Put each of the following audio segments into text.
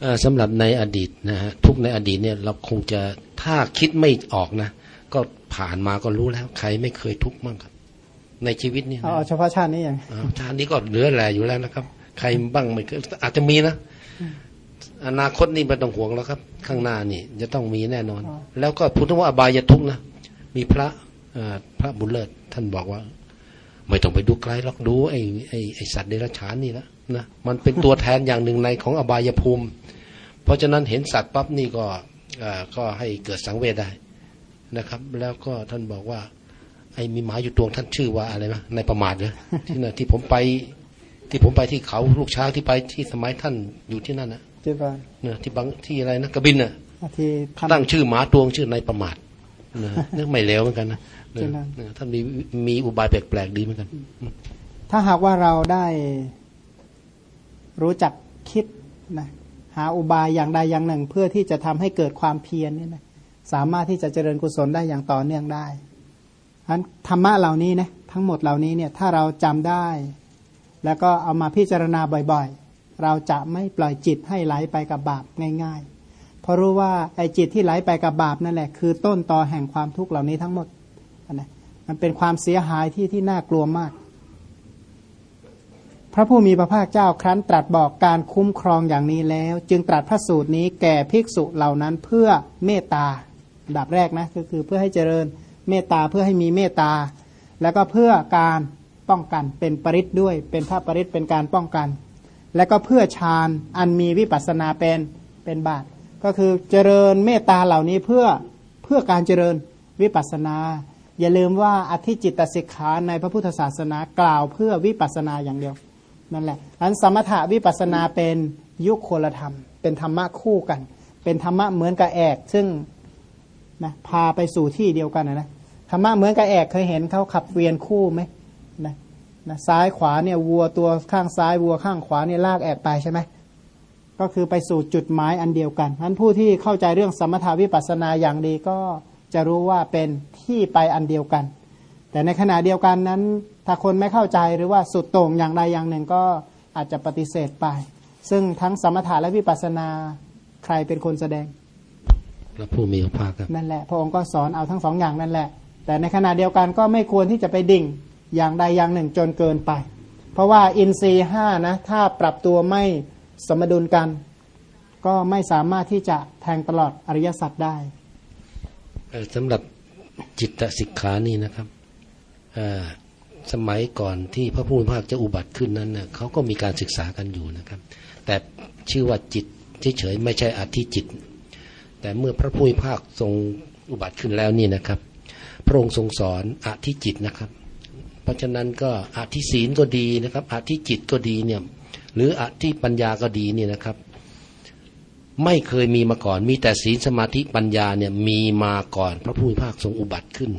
เอ่อสำหรับในอดีตนะฮะทุกในอดีตเนี่ยเราคงจะถ้าคิดไม่ออกนะ ก็ผ่านมาก็รู้แล้ว ใครไม่เคยทุกข์มั่งครับ ในชีวิตเนี่ยเอานะเอาเฉพาะชาตินี้อย่างอ้าวชาตินี้ก็เหลือแหล่อยู่แล้วนะครับ ใครบ้างไม่เคยอาจจะมีนะอนาคตนี่ไม่ต้องห่วงแล้วครับ ข้างหน้านี่จะต้องมีแน่นอน แล้วก็พูดถึงว่าอบายทุกข์นะมีพระเอ่อพระบุญเลิศท่านบอกว่า ไม่ต้องไปดูไกลหรอกดูไอ้ไอ้ไอ้สัตว์เดรัจฉานนี่ละ นะมันเป็นตัวแทนอย่างหนึ่งในของอบายภูมิ เพราะฉะนั้นเห็นสัตว์ปั๊บนี่ก็เอ่อก็ให้เกิดสังเวชได้นะครับ แล้วก็ท่านบอกว่าไอ้มีหมาอยู่ตัวท่านชื่อว่าอะไรนะในประมาทเลยที่นั่นที่ผมไปที่ผมไปที่เขาลูกช้างที่ไปที่สมัยท่านอยู่ที่นั่นนะเจ็บานเนี่ยที่บางที่อะไรนะกระบินน่ะที่ทำตั้งชื่อหมาตัวชื่อในประมาทนะนึกไม่เลวเหมือนกันนะจริงนะเนี่ยท่านมีมีอุบายแปลกๆดีเหมือนกัน ถ้าหากว่าเราได้ รู้จักคิดนะหาอุบายอย่างใดอย่างหนึ่ง เพื่อที่จะทำให้เกิดความเพียรเนี่ยนะสามารถที่จะเจริญกุศลได้อย่างต่อเนื่องได้อันธรรมะเหล่านี้นะทั้งหมดเหล่านี้เนี่ยถ้าเราจำได้ แล้วก็เอามาพิจารณาบ่อยๆ เราจะไม่ปล่อยจิตให้ไหลไปกับบาปง่ายๆ เพราะรู้ว่าไอ้จิตที่ไหลไปกับบาปนั่นแหละคือต้นตอแห่งความทุกข์เหล่านี้ทั้งหมดนะมันเป็นความเสียหายที่ที่น่ากลัวมาก พระผู้มีพระภาคเจ้าครั้นตรัสบอกการคุ้มครองอย่างนี้แล้ว จึงตรัสพระสูตรนี้แก่ภิกษุเหล่านั้นเพื่อเมตตาดับแรกนะก็คือเพื่อให้เจริญเมตตาเพื่อให้มีเมตตา แล้วก็เพื่อการป้องกันเป็นปริศด้วย เป็นพระปริศเป็นการป้องกัน แล้วก็เพื่อฌานอันมีวิปัสสนาเป็นเป็นบาตก็คือเจริญเมตตาเหล่านี้เพื่อเพื่อการเจริญวิปัสสนา อย่าลืมว่าอธิจิตตสิกขาในพระพุทธศาสนากล่าวเพื่อวิปัสสนาอย่างเดียว นั่นแหละอันสมถะวิปัสนาเป็นยุคโคลธรรม เป็นธรรมะคู่กัน เป็นธรรมะเหมือนกับแอก ซึ่งนะพาไปสู่ที่เดียวกันนะนะธรรมะเหมือนกับแอกเคยเห็นเขาขับเวียนคู่ไหมนะนะซ้ายขวาเนี่ยวัวตัวข้างซ้ายวัวข้างขวาเนี่ยลากแอกไปใช่ไหมก็คือไปสู่จุดหมายอันเดียวกันนั้นผู้ที่เข้าใจเรื่องสมถาวิปัสสนาอย่างดีก็จะรู้ว่าเป็นที่ไปอันเดียวกัน แต่ในขณะเดียวกันนั้น ถ้าคนไม่เข้าใจหรือว่าสุดโต่งอย่างใดอย่างหนึ่งก็อาจจะปฏิเสธไป ซึ่งทั้งสมถะและวิปัสสนาใครเป็นคนแสดงพระผู้มีพระภาคครับนั่นแหละพระองค์ก็สอนเอาทั้งสองอย่างนั่นแหละ แต่ในขณะเดียวกันก็ไม่ควรที่จะไปดิ่งอย่างใดอย่างหนึ่งจนเกินไป เพราะว่าอินทรีย์ห้านะถ้าปรับตัวไม่สมดุลกัน ก็ไม่สามารถที่จะแทงตลอดอริยสัจได้เอ่อสำหรับจิตตสิกขานี่นะครับเอ่อ สมัยก่อนที่พระผู้มีพระภาคจะอุบัติขึ้นนั้นเน่ะเขาก็มีการศึกษากันอยู่นะครับ แต่ชื่อว่าจิตเฉยๆไม่ใช่อธิจิต แต่เมื่อพระผู้มีพระภาคทรงอุบัติขึ้นแล้วนี่นะครับ พระองค์ทรงสอนอธิจิตนะครับ เพราะฉะนั้นก็อธิศีลก็ดีนะครับอธิจิตก็ดีเนี่ยหรืออธิปัญญาก็ดีเนี่ยนะครับ ไม่เคยมีมาก่อน มีแต่ศีลสมาธิปัญญาเนี่ยมีมาก่อน พระผู้มีพระภาคทรงอุบัติขึ้น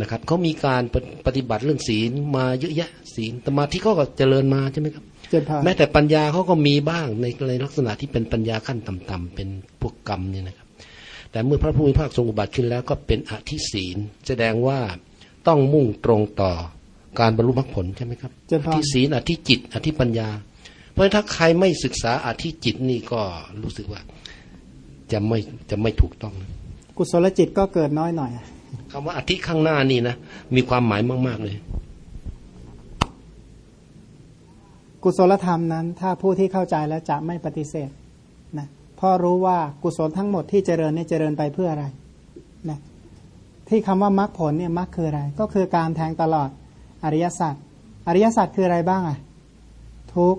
นะครับเขามีการปฏิปฏิบัติเรื่องศีลมาเยอะแยะศีลสมาธิเขาก็เจริญมาใช่ไหมครับเจนพานแม้แต่ปัญญาเขาก็มีบ้างในในลักษณะที่เป็นปัญญาขั้นต่ำๆเป็นพวกกรรมเนี่ยนะครับ แต่เมื่อพระผู้มีพระภาคทรงอุบัติขึ้นแล้วก็เป็นอธิศีล แสดงว่าต้องมุ่งตรงต่อการบรรลุมรรคผลใช่ไหมครับเจนอพานธิศีลอธิจิต อธิปัญญา เพราะฉะนั้นถ้าใครไม่ศึกษาอธิจิตนี่ก็รู้สึกว่าจะไม่จะไม่ถูกต้องนะกุศลจิตก็เกิดน้อยหน่อย คำว่าอธิข้างหน้านี่นะมีความหมายมาก ๆ เลย กุศลธรรมนั้น ถ้าผู้ที่เข้าใจแล้วจะไม่ปฏิเสธนะเพราะรู้ว่ากุศลทั้งหมดที่เจริญเนี่ยเจริญไปเพื่ออะไรนะที่คำว่ามรรคผลเนี่ยมรรคคืออะไร ก็คือการแทงตลอดอริยสัจอริยสัจคืออะไรบ้างอะทุก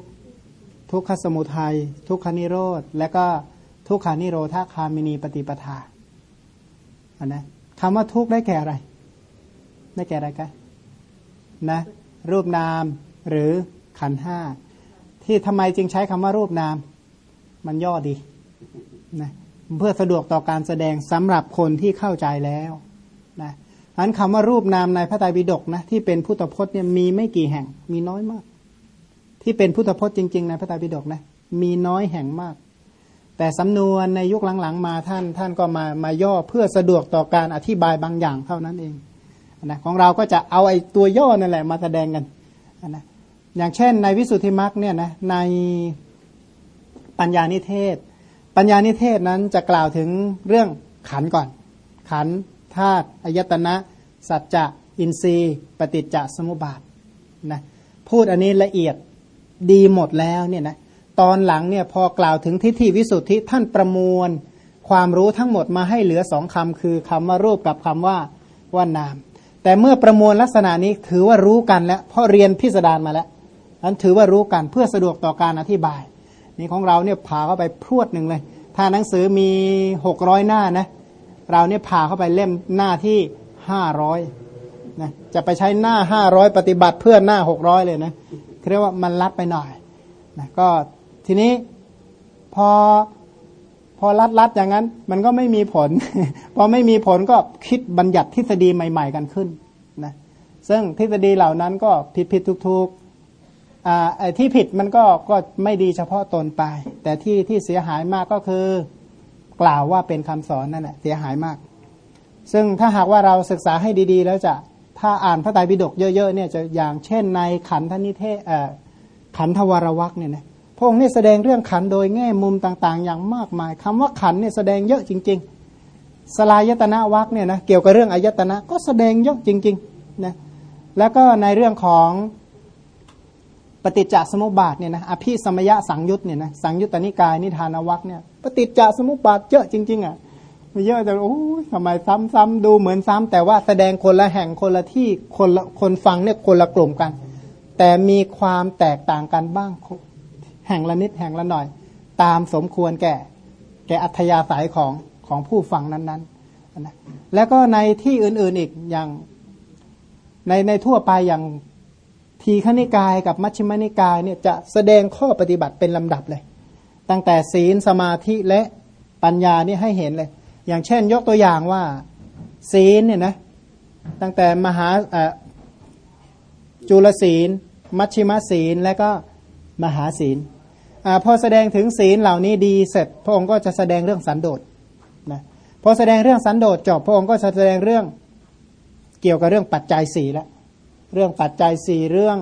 ทุกขสมุทัยทุกขานิโรธและก็ทุกขานิโรธาคามินีปฏิปทาอันนะ คำว่าทุกข์ได้แก่อะไร ได้แก่อะไรกันนะ รูปนามหรือขันห้าที่ทำไมจึงใช้คำว่ารูปนาม มันย่อดีนะเพื่อสะดวกต่อการแสดงสำหรับคนที่เข้าใจแล้วนะอันคำว่ารูปนามในพระไตรปิฎกนะที่เป็นพุทธพจน์เนี่ยมีไม่กี่แห่ง มีน้อยมาก ที่เป็นพุทธพจน์จริง ๆ ในพระไตรปิฎกนะมีน้อยแห่งมาก แต่สำนวนในยุคหลังๆ มาท่านท่านก็มามาย่อเพื่อสะดวกต่อการอธิบายบางอย่างเท่านั้นเองนะของเราก็จะเอาไอ้ตัวย่อนั่นแหละมาแสดงกันนะอย่างเช่นในวิสุทธิมรรคเนี่ยนะในปัญญานิเทศ ปัญญานิเทศนั้นจะกล่าวถึงเรื่องขันก่อน ขันธาตุอายตนะ สัจจะอินทรีย์ ปฏิจจสมุปบาทนะพูดอันนี้ละเอียดดีหมดแล้วเนี่ยนะ ตอนหลังเนี่ยพอกล่าวถึงทิฏฐิวิสุทธิท่านประมวล ความรู้ทั้งหมดมาให้เหลือสองคำคือคำว่ารูปกับคำว่าว่านาม แต่เมื่อประมวลลักษณะนี้ถือว่ารู้กันแล้วเพราะเรียนพิสดารมาแล้วนั้นถือว่ารู้กันเพื่อสะดวกต่อการอธิบาย นี่ของเราเนี่ยผ่าเข้าไปพรวดหนึ่งเลย ถ้าหนังสือมีหกร้อยหน้านะเราเนี่ยผ่าเข้าไปเล่มหน้าที่ห้าร้อยนะจะไปใช้หน้าห้าร้อยปฏิบัติเพื่อหน้าหกร้อยเลยนะเรียกว่ามันลัดไปหน่อยนะก็ ทีนี้พอพอรัดรัดอย่างนั้น มันก็ไม่มีผล พอไม่มีผลก็คิดบัญญัติทฤษฎีใหม่ ๆ กันขึ้นนะซึ่งทฤษฎีเหล่านั้นก็ผิดผิดถูกถูกอ่าที่ผิดมันก็ก็ไม่ดีเฉพาะตนไป แต่ที่ที่เสียหายมากก็คือกล่าวว่าเป็นคำสอนนั่นแหละเสียหายมาก ซึ่งถ้าหากว่าเราศึกษาให้ดีๆ แล้วจะถ้าอ่านพระไตรปิฎกเยอะๆเนี่ยจะอย่างเช่นในขันธนิเทศขันธวรวักเนี่ยนะ ระองค์นี่แสดงเรื่องขันโดยแง่มุมต่างๆ อย่างมากมายคำว่าขันเนี่ยแสดงเยอะจริง ๆ สลายตนะวักเนี่ยนะเกี่ยวกับเรื่องอายตนะก็แสดงเยอะจริงๆนะแล้วก็ในเรื่องของปฏิจจสมุปบาทเนี่ยนะอภิสมยะสังยุตเนี่ยนะสังยุตตนิกายนิทานวักเนี่ยปฏิจจสมุปบาทเยอะจริง ๆอะม่เยอะแต่โอ้ยทำไมซ้ำๆดูเหมือนซ้ำแต่ว่าแสดงคนละแห่งคนละที่คนละคนฟังเนี่ยคนละกลุ่มกัน แต่มีความแตกต่างกันบ้าง แห่งละนิดแห่งละหน่อย ตามสมควรแก่ แก่อัธยาศัยของของผู้ฟังนั้นๆนะแล้วก็ในที่อื่นๆอีกอย่างในในทั่วไปอย่างทีขณิกายกับมัชฌิมนิกายเนี่ยจะแสดงข้อปฏิบัติเป็นลำดับเลย ตั้งแต่ศีลสมาธิและปัญญานี่ให้เห็นเลย อย่างเช่นยกตัวอย่างว่าศีลเนี่ยนะตั้งแต่มหาจุลศีล มัชฌิมศีลและก็ มหาศีลอพอแสดงถึงศีลเหล่านี้ดีเสร็จ พระองค์ก็จะแสดงเรื่องสันโดษนะพอแสดงเรื่องสันโดษจบพระองค์ก็จะแสดงเรื่องเกี่ยวกับเรื่องปัจจัยสี่แล้วเรื่องปัจจัยสี่เรื่อง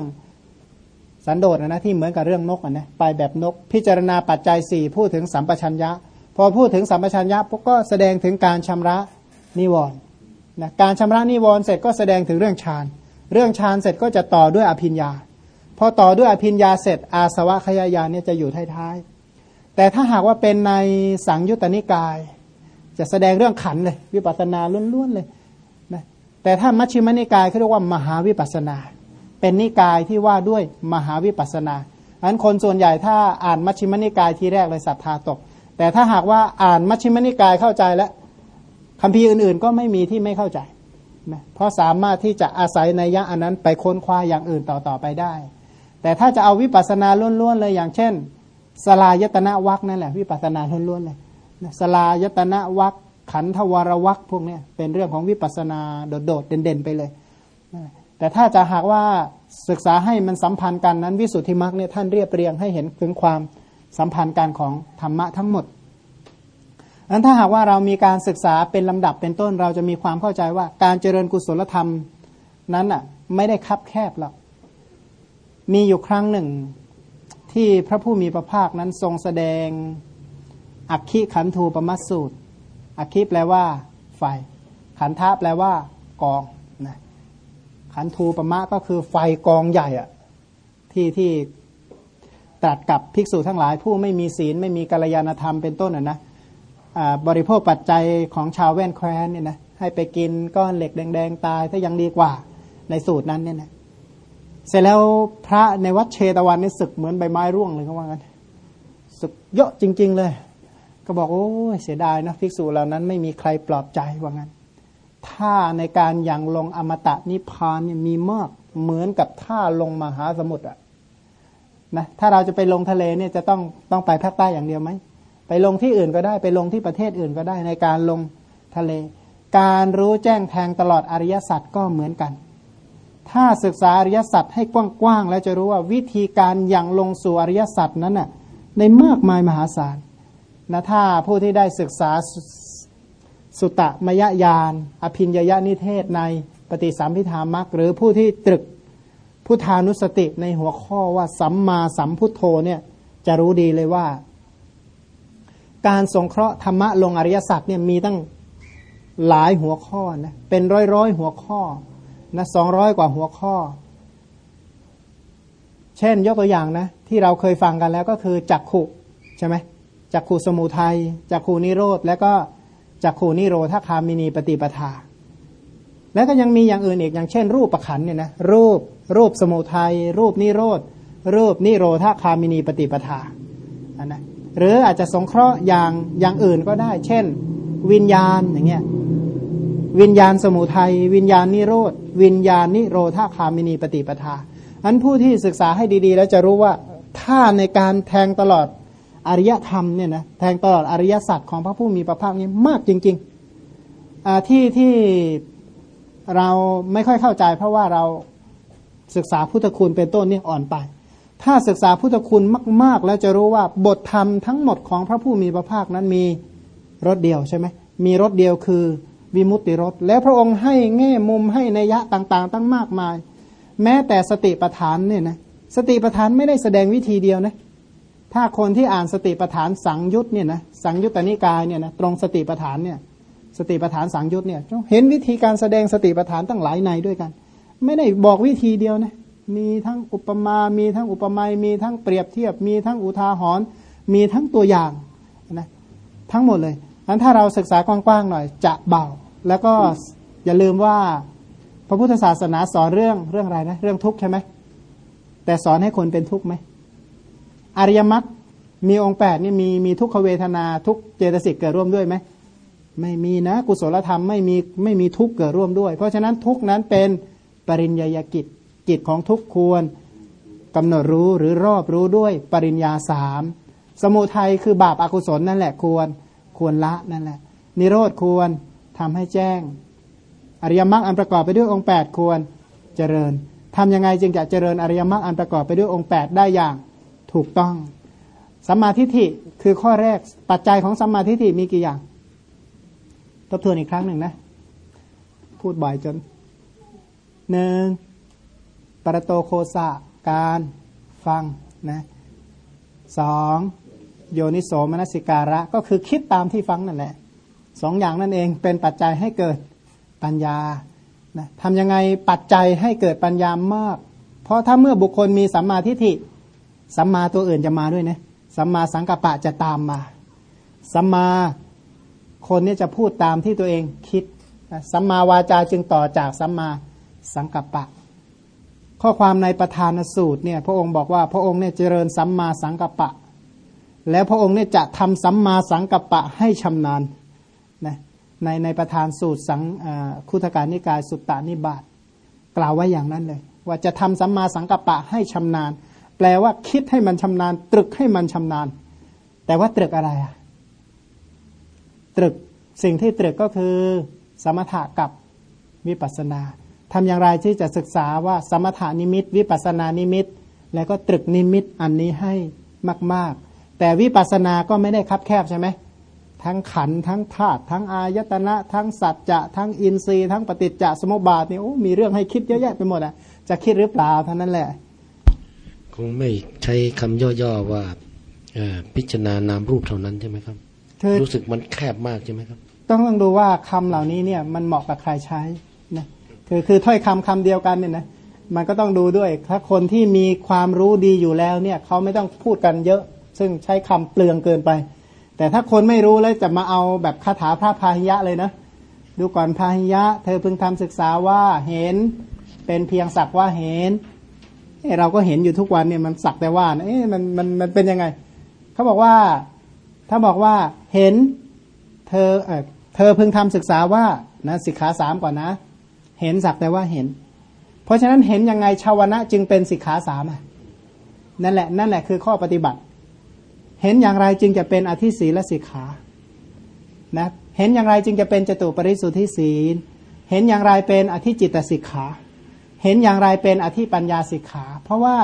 สันโดษนะที่เหมือนกับเรื่องนกนะไปแบบนก พิจารณาปัจจัยสี่พูดถึงสัมปชัญญะ พอพูดถึงสัมปชัญญะพวกก็แสดงถึงการชำระนิวรณ์นะการชำระนิวรณ์เสร็จก็แสดงถึงเรื่องฌาน เรื่องฌานเสร็จก็จะต่อด้วยอภิญญา พอต่อด้วยอภิญญาเสร็จ อาสวะขยายาเนี่ยจะอยู่ท้ายๆแต่ถ้าหากว่าเป็นในสังยุตตนิกาย จะแสดงเรื่องขันเลย วิปัสสนาล้วนๆเลยแต่ถ้ามัชฌิมนิกายเขาเรียกว่ามหาวิปัสนา เป็นนิกายที่ว่าด้วยมหาวิปัสนาอันคนส่วนใหญ่ถ้าอ่านมัชฌิมนิกายทีแรกเลยศรัทธาตก แต่ถ้าหากว่าอ่านมัชฌิมนิกายเข้าใจแล้วคำพีอื่นๆ ก็ไม่มีที่ไม่เข้าใจนะเพราะสามารถที่จะอาศัยในยะอันนั้นไปค้นคว้าอย่างอื่นต่อๆไปได้ แต่ถ้าจะเอาวิปัสสนาล้วนๆเลยอย่างเช่นสลายตนะวักนั่นแหละวิปัสสนาล้วนๆเลยสลายตนะวักขันธวรวักพวกนี้เป็นเรื่องของวิปัสสนาโดดๆเด่นๆไปเลย แต่ถ้าจะหากว่าศึกษาให้มันสัมพันธ์กันนั้นวิสุทธิมรรคเนี่ยท่านเรียบเรียงให้เห็นถึงความสัมพันธ์กันของธรรมะทั้งหมดอันถ้าหากว่าเรามีการศึกษาเป็นลำดับเป็นต้นเราจะมีความเข้าใจว่าการเจริญกุศลธรรมนั้นอะไม่ได้คับแคบหรอก มีอยู่ครั้งหนึ่งที่พระผู้มีพระภาคนั้นทรงแสดง อักขิขันธูปมัสสูตรอคิแปลว่า ไฟ ขันธะแปลว่า กองนะขันธูปมะก็คือไฟกองใหญ่อะที่ที่ตรัสกับภิกษุทั้งหลาย ผู้ไม่มีศีลไม่มีกัลยาณธรรมเป็นต้นนะบริโภคปัจจัยของชาวแว่นแคว้นเนี่ยนะให้ไปกินก้อนเหล็กแดง ๆ ตายถ้ายังดีกว่าในสูตรนั้นเนี่ยนะ เสร็จแล้วพระในวัดเชตวันนี่ศึกเหมือนใบไม้ร่วงเลยเขาว่ากันศึกเยอะจริง ๆ เลย ก็บอกโอ้เสียดายนะภิกษุเหล่านั้นไม่มีใครปลอบใจว่างั้นถ้าในการยังลงอมตะนิพพานเนี่ยมีมากเหมือนกับท่าลงมหาสมุทรอะนะถ้าเราจะไปลงทะเลเนี่ยจะต้องต้องไปภาคใต้อย่างเดียวไหมไปลงที่อื่นก็ได้ไปลงที่ประเทศอื่นก็ได้ในการลงทะเล การรู้แจ้งแทงตลอดอริยสัจก็เหมือนกัน ถ้าศึกษาอริยสัจให้กว้างๆแล้วจะรู้ว่าวิธีการยังลงสู่อริยสัจนั้นน่ะในมากมายมหาศาลนะถ้าผู้ที่ได้ศึกษาสุตตมยญาณอภินยยนิเทศในปฏิสัมพิธามักหรือผู้ที่ตรึกพุทธานุสติในหัวข้อว่าสัมมาสัมพุทโธเนี่ยจะรู้ดีเลยว่า การสงเคราะห์ธรรมะลงอริยสัจเนี่ยมีตั้งหลายหัวข้อนะเป็นร้อยร้อยหัวข้อ นะสองร้อยกว่าหัวข้อ เช่นยกตัวอย่างนะ ที่เราเคยฟังกันแล้วก็คือจักขุใช่ไหมจักขุสมุทัยจักขุนิโรธแล้วก็จักขุนิโรธาคามินีปฏิปทา แล้วก็ยังมีอย่างอื่นอีกอย่างเช่น รูปประขันเนี่ยนะรูปรูปสมุทัยรูปนิโรธรูปนิโรธาคามินีปฏิปทาอันนะหรืออาจจะสงเคราะห์อย่างอย่างอื่นก็ได้ เช่น วิญญาณอย่างเงี้ย วิญญาณสมุทัย วิญญาณนิโรธ วิญญาณนิโรธาคามินีปฏิปทาอันผู้ที่ศึกษาให้ดีๆ แล้วจะรู้ว่าถ้าในการแทงตลอดอริยธรรมเนี่ยนะแทงตลอดอริยสัจของพระผู้มีพระภาคนี้มากจริงๆที่ที่เราไม่ค่อยเข้าใจ เพราะว่าเราศึกษาพุทธคุณเป็นต้นนี่อ่อนไป ถ้าศึกษาพุทธคุณมาก ๆ แล้วจะรู้ว่าบทธรรมทั้งหมดของพระผู้มีพระภาคนั้นมีรถเดียวใช่ไหมมีรถเดียวคือ วิมุตติรถแล้วพระองค์ให้แง่มุมให้นัยยะต่างๆ ตั้งมากมาย แม้แต่สติปัฏฐานเนี่ยนะสติปัฏฐานไม่ได้แสดงวิธีเดียวนะถ้าคนที่อ่านสติปัฏฐานสังยุตเนี่ยนะสังยุตตนิกายเนี่ยนะตรงสติปัฏฐานเนี่ยสติปัฏฐานสังยุตเนี่ยเห็นวิธีการแสดงสติปัฏฐานตั้งหลายในด้วยกัน ไม่ได้บอกวิธีเดียวนะมีทั้งอุปมา มีทั้งอุปไมยมีทั้งเปรียบเทียบ มีทั้งอุทาหรณ์มีทั้งตัวอย่างนะทั้งหมดเลยั้นถ้าเราศึกษากว้างๆหน่อยจะเบา แล้วก็อย่าลืมว่าพระพุทธศาสนาสอนเรื่องเรื่องอะไรนะ เรื่องทุกข์ใช่ไหมแต่สอนให้คนเป็นทุกข์ไหมอริยมรรคมีองค์แปดนี่มีมีทุกขเวทนาทุกเจตสิกเกิดร่วมด้วยไหมไม่มีนะ กุศลธรรมไม่มีไม่มีทุกเกิดร่วมด้วย เพราะฉะนั้นทุกนั้นเป็นปริญญากิจกิจของทุกควรกำหนดรู้หรือรอบรู้ด้วยปริญญาสามสมุทัยคือบาปอากุศลนั่นแหละควร ควรละนั่นแหละ นิโรธควรทำให้แจ้ง อริยมรรคอันประกอบไปด้วยองค์แปดควรเจริญ ทํำยังไงจึงจะเจริญอริยมรรคอันประกอบไปด้วยองค์แปดได้อย่างถูกต้องสัมมาทิฏฐิคือข้อแรกปัจจัยของสัมมาทิฏฐิมีกี่อย่าง ทบทวนอีกครั้งหนึ่งนะ พูดบ่อยจนหนึ่งปรโตโคสะการฟังนะสอง โยนิโสมนสิการะ ก็คือคิดตามที่ฟังนั่นแหละสองอย่างนั่นเองเป็นปัจจัยให้เกิดปัญญานะทำยังไงปัจจัยให้เกิดปัญญามาก เพราะถ้าเมื่อบุคคลมีสัมมาทิฏฐิสัมมาตัวอื่นจะมาด้วยนะสัมมาสังกัปปะจะตามมาสัมมาคนนี้จะพูดตามที่ตัวเองคิดสัมมาวาจาจึงต่อจากสัมมาสังกัปปะ ข้อความในประธานสูตรเนี่ยพระองค์บอกว่าพระองค์เนี่ยเจริญสัมมาสังกัปปะ แล้วพระองค์เนี่ยจะทำสัมมาสังกัปปะให้ชำนาญนะในในประธานสูตรสังคุถการนิกายสุตตานิบาตกล่าวไว้อย่างนั้นเลย ว่าจะทำสัมมาสังกัปปะให้ชำนาญ แปลว่าคิดให้มันชำนาญ ตรึกให้มันชำนาญ แต่ว่าตรึกอะไรอะตรึกสิ่งที่ตรึกก็คือสมถะกับวิปัสนาทำอย่างไรที่จะศึกษาว่าสมถานิมิต วิปัสนานิมิต แล้วก็ตรึกนิมิตอันนี้ให้มาก ๆ แต่วิปัสนาก็ไม่ได้คับแคบใช่ไหมทั้งขันทั้งธาตุทั้งอายตนะ ทั้งสัจจะทั้งอินทรีย์ทั้งปฏิจจสมุปบาทนี่โอ้มีเรื่องให้คิดเยอะแยะไปหมดอะจะคิดหรือเปล่าเท่านั้นแหละ คงไม่ใช้คำย่อๆว่าพิจารณานามรูปเท่านั้นใช่ไหมครับรู้สึกมันแคบมากใช่ไหมครับ ต้องต้องดูว่าคำเหล่านี้เนี่ยมันเหมาะกับใครใช้นะคือคือถ้อยคำคำเดียวกันเนี่ยนะมันก็ต้องดูด้วย ถ้าคนที่มีความรู้ดีอยู่แล้วเนี่ยเขาไม่ต้องพูดกันเยอะ ซึ่งใช้คำเปลืองเกินไป แต่ถ้าคนไม่รู้แล้วจะมาเอาแบบคาถาพระพาหิยะเลยนะ ดูก่อนพาหิยะ เธอเพิ่งทำศึกษาว่าเห็นเป็นเพียงสักว่าเห็นเราก็เห็นอยู่ทุกวันเนี่ยมันสักแต่ว่าเอ๊ะมันมันมันเป็นยังไง เขาบอกว่า ถ้าบอกว่าเห็นเธอเออเธอพึงทำศึกษาว่านะสิกขาสามก่อนนะ เห็นสักแต่ว่าเห็น เพราะฉะนั้นเห็นยังไงชาวนะจึงเป็นสิกขาสามอะนั่นแหละนั่นแหละคือข้อปฏิบัติ เห็นอย่างไรจึงจะเป็นอธิศีลสิกขานะเห็นอย่างไรจึงจะเป็นจตุปริสุทธิศีล เห็นอย่างไรเป็นอธิจิตสิกขา เห็นอย่างไรเป็นอธิปัญญาสิกขา เพราะว่า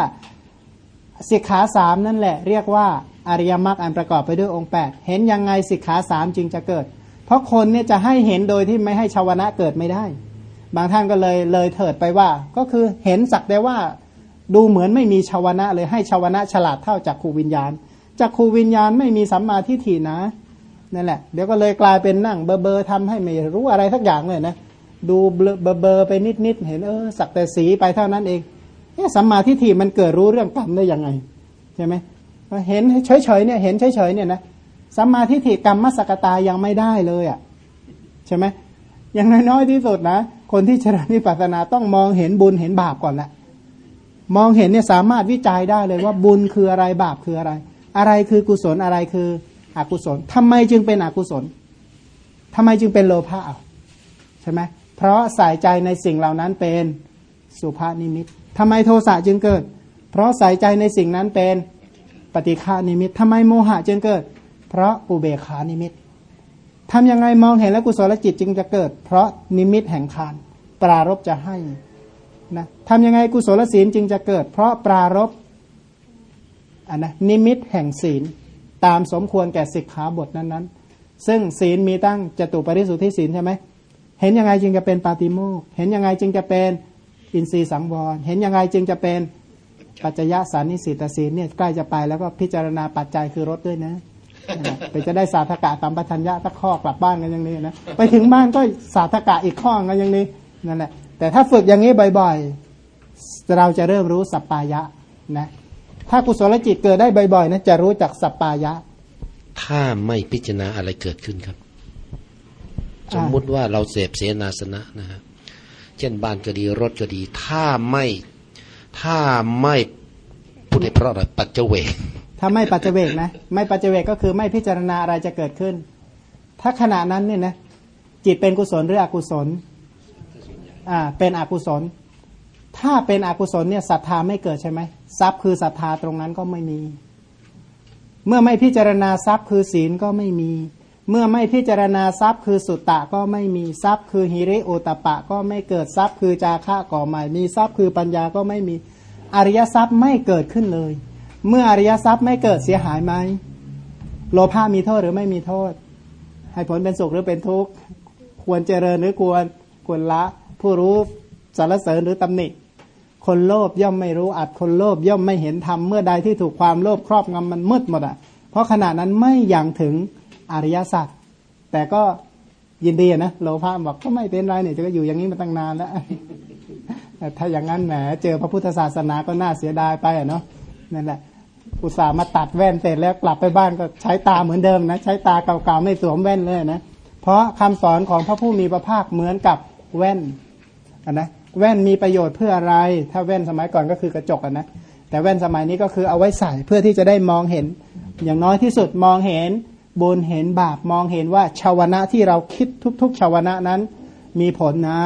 สิกขาสามนั่นแหละ เรียกว่าอริยมรรคอันประกอบไปด้วยองค์แปดเห็นยังไงสิกขาสามจึงจะเกิด เพราะคนเนี่ยจะให้เห็นโดยที่ไม่ให้ชาวนะเกิดไม่ได้ บางท่านก็เลยเลยเถิดไปว่า ก็คือเห็นสักแต่ว่าดูเหมือนไม่มีชาวนะเลยให้ชาวนะฉลาดเท่าจากขูวิญญาณ จากขูวิญญาณไม่มีสัมมาทิฏฐินะนั่นแหละ เดี๋ยวก็เลยกลายเป็นนั่งเบอเบอทำให้ไม่รู้อะไรสักอย่างเลยนะดูเบลอเบอไปนิดนิดเห็นเออสักแต่สีไปเท่านั้นเองเนี่ยสัมมาทิฏฐิมันเกิดรู้เรื่องกรรมได้ยังไงใช่ไหมเห็นเฉยๆเนี่ยเห็นเฉยๆเนี่ยนะสัมมาทิฏฐิกรรมมสกตายังไม่ได้เลยอะใช่ไหมอย่างน้อยๆที่สุดนะคนที่เจริญวิปัสสนาต้องมองเห็นบุญเห็นบาปก่อนแหละมองเห็นเนี่ยสามารถวิจัยได้เลยว่าบุญคืออะไรบาปคืออะไร อะไรคือกุศลอะไรคือ อกุศลทำไมจึงเป็นอกุศลทำไมจึงเป็นโลภะอะใช่ไหมเพราะสายใจในสิ่งเหล่านั้นเป็นสุภานิมิตทำไมโทสะจึงเกิด เพราะสายใจในสิ่งนั้นเป็นปฏิฆานิมิตทำไมโมหะจึงเกิด เพราะอุเบขานิมิตทำยังไงมองเห็นแล้วกุศลจิตจึงจะเกิด เพราะนิมิตแห่งคาน ปรารบจะให้นะทำยังไงกุศลศีลจึงจะเกิด เพราะปรารบ อันนะนิมิตแห่งศีล ตามสมควรแก่สิกขาบทนั้นๆ ซึ่งศีลมีตั้งจตุปริสุทธิศีลใช่ไหมเห็นยังไงจึงจะเป็นปาติโมกเห็นยังไงจึงจะเป็นอินทรีสังวร เห็นยังไงจึงจะเป็นปัจจยสานิสิตศีลเนี่ยใกล้จะไปแล้วก็พิจารณาปัจจัยคือรถด้วยนะไปจะได้สาธกะสัมปัญญะตะข้อกลับบ้านกันอย่างนี้นะไปถึงบ้านก็สาธกะอีกข้อกันอย่างนี้นั่นแหละแต่ถ้าฝึกอย่างนี้บ่อยๆ เราจะเริ่มรู้สัปปายะนะ ถ้ากุศลจิตเกิดได้บ่อยๆนะจะรู้จักสัปปายะ ถ้าไม่พิจารณาอะไรเกิดขึ้นครับ สมมุติว่าเราเสพเสนาสนะนะฮะเช่นบ้านก็ดีรถก็ดี ถ้าไม่ถ้าไม่พูดให้เพราะอะไรปัจเจเวกถ้าไม่ปัจเจเวกนะ ไม่ปัจเจเวกก็คือไม่พิจารณาอะไรจะเกิดขึ้น ถ้าขณะนั้นเนี่ยนะจิตเป็นกุศลหรืออกุศลอ่าเป็นอกุศล ถ้าเป็นอกุศลเนี่ยศรัทธาไม่เกิดใช่ไหมทรัพย์คือศรัทธาตรงนั้นก็ไม่มี เมื่อไม่พิจารณาทรัพย์คือศีลก็ไม่มี เมื่อไม่พิจารณาทรัพย์คือสุตตะก็ไม่มีทรัพย์ คือหิริโอตปะ ก็ไม่เกิดทรัพย์คือจาคะก่อใหม่มีทรัพย์คือปัญญาก็ไม่มีอริยทรัพย์ไม่เกิดขึ้นเลย เมื่ออริยทรัพย์ไม่เกิดเสียหายไหมโลภะมีโทษหรือไม่มีโทษ ให้ผลเป็นสุขหรือเป็นทุกข์ควรเจริญหรือควรควรละ ผู้รู้สารเสริญหรือตำหนิ คนโลภย่อมไม่รู้อัดคนโลภย่อมไม่เห็นธรรมเมื่อใดที่ถูกความโลภครอบงำมันมืดหมดอะ เพราะขณะนั้นไม่ยังถึงอริยสัจแต่ก็ยินดีนะโลภะบอกก็ไม่เป็นไรเนี่ยจะก็อยู่อย่างนี้มาตั้งนานแล้วถ้าอย่างนั้นแหมเจอพระพุทธศาสนาก็น่าเสียดายไปอะเนาะนั่นแหละอุตส่าห์มาตัดแว่นเสร็จแล้วกลับไปบ้านก็ใช้ตาเหมือนเดิมนะใช้ตาเก่าๆไม่สวมแว่นเลยนะเพราะคำสอนของพระผู้มีพระภาคเหมือนกับแว่น อะนะแว่นมีประโยชน์เพื่ออะไร ถ้าแว่นสมัยก่อนก็คือกระจกอะนะแต่แว่นสมัยนี้ก็คือเอาไว้ใส่เพื่อที่จะได้มองเห็น อย่างน้อยที่สุดมองเห็นบุญเห็นบาปมองเห็นว่าชาวนะที่เราคิดทุก ๆ ชาวนะนั้น มีผลนะ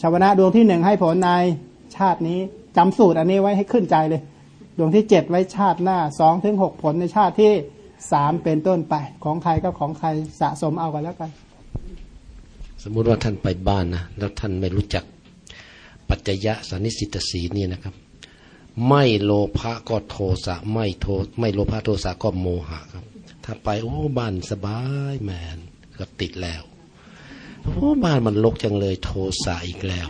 ชาวนะดวงที่หนึ่งให้ผลในชาตินี้จำสูตรอันนี้ไว้ให้ขึ้นใจเลย ดวงที่เจ็ดไว้ชาติหน้าสองถึงหกผลในชาติที่สามเป็นต้นไป ของใครก็ของใครสะสมเอากันแล้วกัน สมมุติว่าท่านไปบ้านนะแล้วท่านไม่รู้จัก ปัจจยะสันนิสิตสีนี่นะครับ ไม่โลภะก็โทสะไม่โทไม่โลภะโทสะก็โมหะครับ ถ้าไปโอ้บ้านสบายแมนก็ติดแล้วโอ้บ้านมันลกจังเลยโทสะอีกแล้ว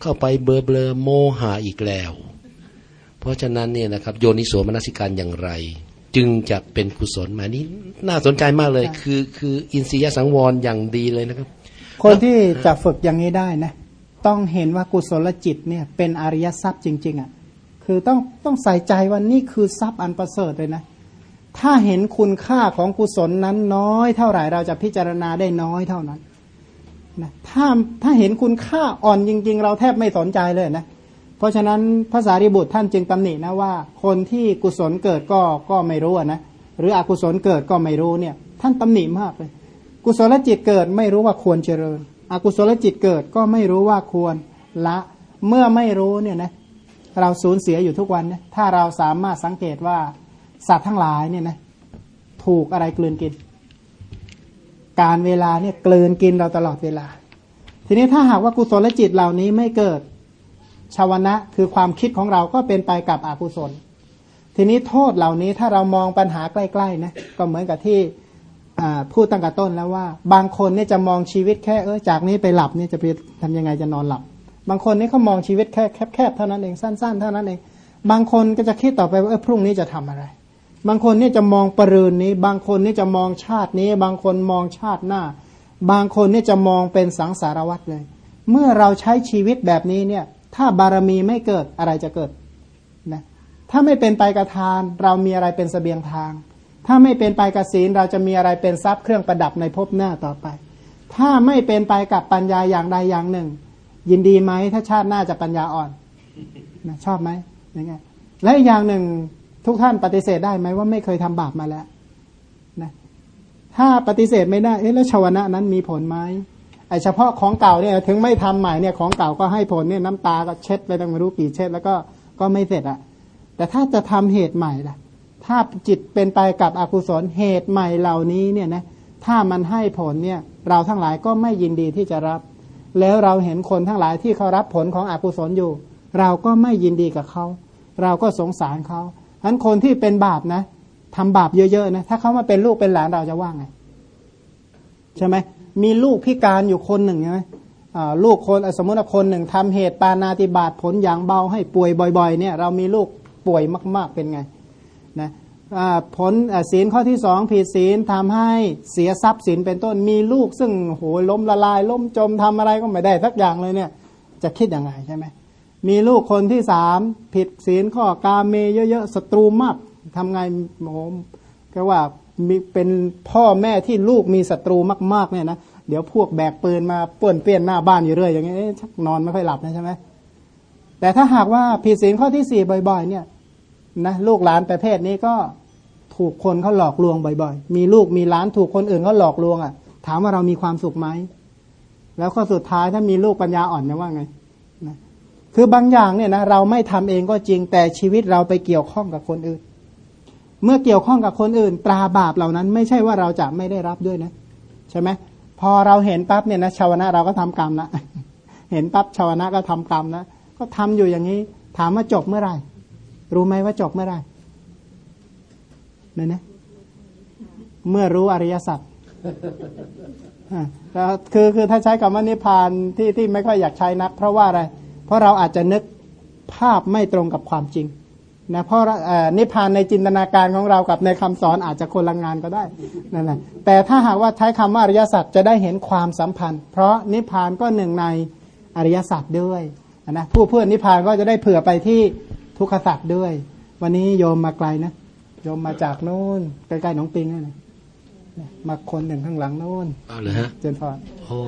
เข้าไปเบลอเบลอโมหะอีกแล้ว เพราะฉะนั้นเนี่ยนะครับ โยนิโสมนสิการอย่างไร จึงจะเป็นกุศลมานี้ น่าสนใจมากเลย คือคืออินทรียสังวรอย่างดีเลยนะครับ คนที่จะฝึกอย่างนี้ได้นะ ต้องเห็นว่ากุศลจิตเนี่ยเป็นอริยทรัพย์จริง ๆอะ่ะคือต้องต้องใส่ใจว่านี่คือทรัพย์อันประเสริฐเลยนะ ถ้าเห็นคุณค่าของกุศลนั้นน้อยเท่าไหร่เราจะพิจารณาได้น้อยเท่านั้นนะถ้าถ้าเห็นคุณค่าอ่อนจริง ๆ เราแทบไม่สนใจเลยนะ เพราะฉะนั้นภาษาริบุตรท่านจึงตำหนินะว่า คนที่กุศลเกิดก็ก็ไม่รู้นะหรืออกุศลเกิดก็ไม่รู้เนี่ย ท่านตำหนิมากเลย กุศลจิตเกิดไม่รู้ว่าควรเจริญ อกุศลจิตเกิดก็ไม่รู้ว่าควรละ เมื่อไม่รู้เนี่ยนะเราสูญเสียอยู่ทุกวันนะถ้าเราสามารถสังเกตว่าสัตว์ทั้งหลายเนี่ยนะถูกอะไรกลืนกิน การเวลาเนี่ยกลืนกินเราตลอดเวลา ทีนี้ถ้าหากว่ากุศลจิตเหล่านี้ไม่เกิดชาวนะคือความคิดของเราก็เป็นไปกับอกุศล ทีนี้โทษเหล่านี้ถ้าเรามองปัญหาใกล้ๆนะก็เหมือนกับที่ พูดตั้งแต่ต้นแล้วว่า บางคนเนี่ยจะมองชีวิตแค่เออจากนี้ไปหลับเนี่ยจะไปทำยังไงจะนอนหลับ บางคนนี่เขามองชีวิตแค่แคบๆเท่านั้นเองสั้น ๆ เท่านั้นเอง บางคนก็จะคิดต่อไปว่าเออพรุ่งนี้จะทำอะไร บางคนนี่จะมองปรืนนี้ บางคนนี่จะมองชาตินี้ บางคนมองชาติหน้า บางคนนี่จะมองเป็นสังสารวัตรเลย เมื่อเราใช้ชีวิตแบบนี้เนี่ย ถ้าบารมีไม่เกิดอะไรจะเกิดนะถ้าไม่เป็นไปกระทาน เรามีอะไรเป็นสเสบียงทาง ถ้าไม่เป็นไปกระศีลเราจะมีอะไรเป็นทรัพย์เครื่องประดับในภพหน้าต่อไป ถ้าไม่เป็นไปกับปัญญาอย่างใดอย่างหนึ่ง ยินดีไหมถ้าชาติหน้าจะปัญญาอ่อนนะชอบไหมยังไงและอย่างหนึ่งทุกท่านปฏิเสธได้ไหมว่าไม่เคยทำบาปมาแล้วนะถ้าปฏิเสธไม่ได้เอ๊ะแล้วชาวนะนั้นมีผลไหมไอเฉพาะของเก่าเนี่ยถึงไม่ทำใหม่เนี่ยของเก่าก็ให้ผลเนี่ยน้ำตาก็เช็ดไปตั้งไม่รู้กี่เช็ดแล้วก็ก็ไม่เสร็จอะแต่ถ้าจะทำเหตุใหม่ล่ะ ถ้าจิตเป็นไปกับอกุศลเหตุใหม่เหล่านี้เนี่ยนะถ้ามันให้ผลเนี่ยเราทั้งหลายก็ไม่ยินดีที่จะรับ แล้วเราเห็นคนทั้งหลายที่เขารับผลของอกุศลอยู่ เราก็ไม่ยินดีกับเขา เราก็สงสารเขาฉะนั้นคนที่เป็นบาปนะทำบาปเยอะๆนะถ้าเขามาเป็นลูกเป็นหลานเราจะว่าไงใช่ไหมมีลูกพิการอยู่คนหนึ่งใช่ไหมลูกคนสมมติว่าคนหนึ่งทำเหตุปานาติบาตผลอย่างเบาให้ป่วยบ่อย ๆ เนี่ย เรามีลูกป่วยมาก ๆเป็นไง นะผลศีลข้อที่สองผิดศีลทำให้เสียทรัพย์สินเป็นต้นมีลูก ซึ่งโหล้มละลาย ล้มจมทำอะไรก็ไม่ได้สักอย่างเลยเนี่ย จะคิดยังไงใช่ไหมมีลูกคนที่สามผิดศีลข้อกาเมเยอะๆศัตรูมากทำไงโอ้ก็ว่ามีเป็นพ่อแม่ที่ลูกมีศัตรูมากๆเนี่ยนะเดี๋ยวพวกแบกปืนมาป่วนเปี้ยนหน้าบ้านอยู่เรื่อยอย่างเงี้ยชักนอนไม่ค่อยหลับนะใช่ไหมแต่ถ้าหากว่าผิดศีลข้อที่สี่บ่อย ๆ เนี่ย นะลูกหลานประเภทนี้ก็ถูกคนเขาหลอกลวงบ่อย ๆ มีลูกมีหลานถูกคนอื่นเขาหลอกลวงอะ ถามว่าเรามีความสุขไหม แล้วข้อสุดท้ายถ้ามีลูกปัญญาอ่อนจะว่าไงนะคือบางอย่างเนี่ยนะเราไม่ทำเองก็จริงแต่ชีวิตเราไปเกี่ยวข้องกับคนอื่น เมื่อเกี่ยวข้องกับคนอื่น ตราบาปเหล่านั้น ไม่ใช่ว่าเราจะไม่ได้รับด้วยนะ ใช่ไหมพอเราเห็นปั๊บเนี่ยนะชาวนะเราก็ทำกรรมละเห็นปั๊บชาวนะก็ทำกรรมนะก็ทำอยู่อย่างนี้ ถามว่าจบเมื่อไหร่ รู้ไหมว่าจบเมื่อไหร่เนี่ยนะ เมื่อรู้อริยสัจคือคือถ้าใช้คำว่านิพพานที่ที่ไม่ค่อยอยากใช้นัก เพราะว่าอะไร เพราะเราอาจจะนึกภาพไม่ตรงกับความจริงนะเพราะนิพพานในจินตนาการของเรากับในคำสอนอาจจะคนละงานก็ได้นั่นแหละแต่ถ้าหากว่าใช้คำว่าอริยสัจจะได้เห็นความสัมพันธ์ เพราะนิพพานก็หนึ่งในอริยสัจด้วยนะผู้เพื่อนนิพพานก็จะได้เผื่อไปที่ ทุกขสัจด้วย วันนี้โยมมาไกลนะโยมมาจากโน่นใกล้ๆหนองปิงนี่นะมาคนหนึ่งข้างหลังโน่นเอาเลยฮะเจนพรโอ้